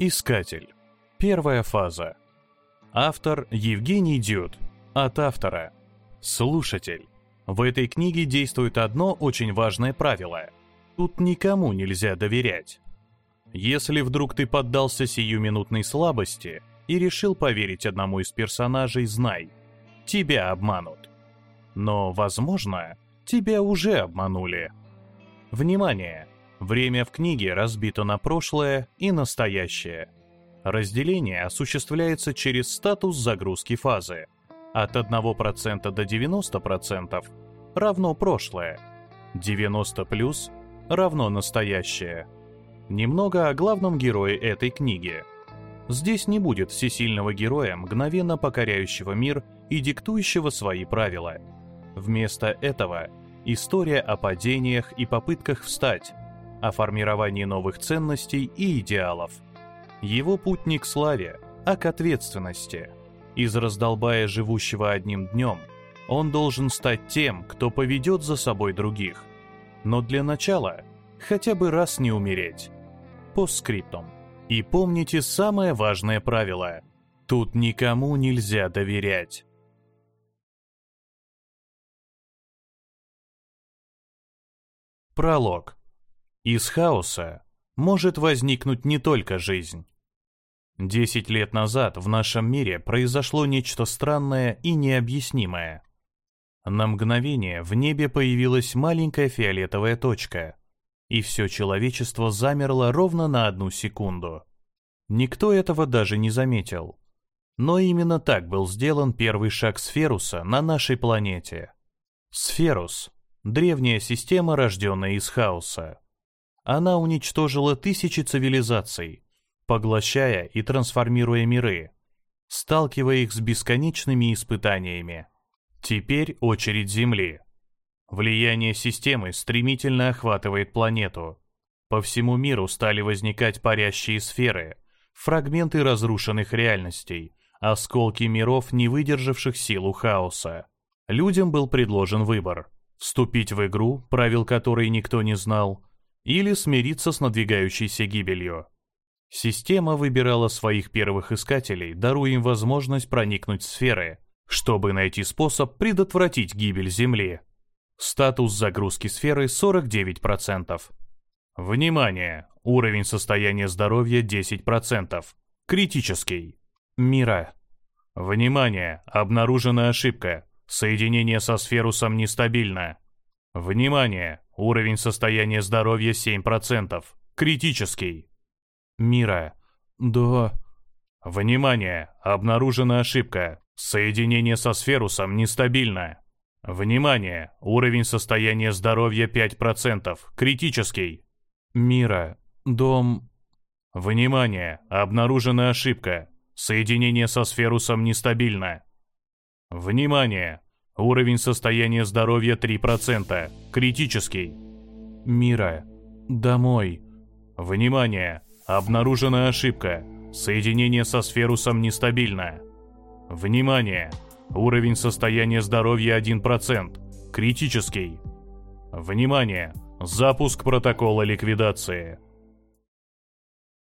Искатель. Первая фаза. Автор Евгений Дюд. От автора. Слушатель. В этой книге действует одно очень важное правило. Тут никому нельзя доверять. Если вдруг ты поддался сиюминутной слабости и решил поверить одному из персонажей, знай, тебя обманут. Но, возможно, тебя уже обманули. Внимание! Время в книге разбито на прошлое и настоящее. Разделение осуществляется через статус загрузки фазы. От 1% до 90% равно прошлое. 90 плюс равно настоящее. Немного о главном герое этой книги. Здесь не будет всесильного героя, мгновенно покоряющего мир и диктующего свои правила. Вместо этого история о падениях и попытках встать, о формировании новых ценностей и идеалов. Его путь не к славе, а к ответственности. Из раздолбая живущего одним днем, он должен стать тем, кто поведет за собой других. Но для начала хотя бы раз не умереть. По скриптам. И помните самое важное правило. Тут никому нельзя доверять. Пролог. Из хаоса может возникнуть не только жизнь. Десять лет назад в нашем мире произошло нечто странное и необъяснимое. На мгновение в небе появилась маленькая фиолетовая точка, и все человечество замерло ровно на одну секунду. Никто этого даже не заметил. Но именно так был сделан первый шаг Сферуса на нашей планете. Сферус — древняя система, рожденная из хаоса она уничтожила тысячи цивилизаций, поглощая и трансформируя миры, сталкивая их с бесконечными испытаниями. Теперь очередь Земли. Влияние системы стремительно охватывает планету. По всему миру стали возникать парящие сферы, фрагменты разрушенных реальностей, осколки миров, не выдержавших силу хаоса. Людям был предложен выбор – вступить в игру, правил которой никто не знал, или смириться с надвигающейся гибелью. Система выбирала своих первых искателей, даруя им возможность проникнуть в сферы, чтобы найти способ предотвратить гибель Земли. Статус загрузки сферы 49%. Внимание! Уровень состояния здоровья 10%. Критический. Мира. Внимание! Обнаружена ошибка. Соединение со сферусом нестабильно. Внимание! Уровень состояния здоровья 7%. Критический. Мира. Да. Внимание! Обнаружена ошибка. Соединение со сферусом нестабильно. Внимание! Уровень состояния здоровья 5%. Критический. Мира. Дом. Внимание! Обнаружена ошибка. Соединение со сферусом нестабильно. Внимание! Уровень состояния здоровья 3%. Критический. Мира. Домой. Внимание! Обнаружена ошибка. Соединение со сферусом нестабильно. Внимание! Уровень состояния здоровья 1%. Критический. Внимание! Запуск протокола ликвидации.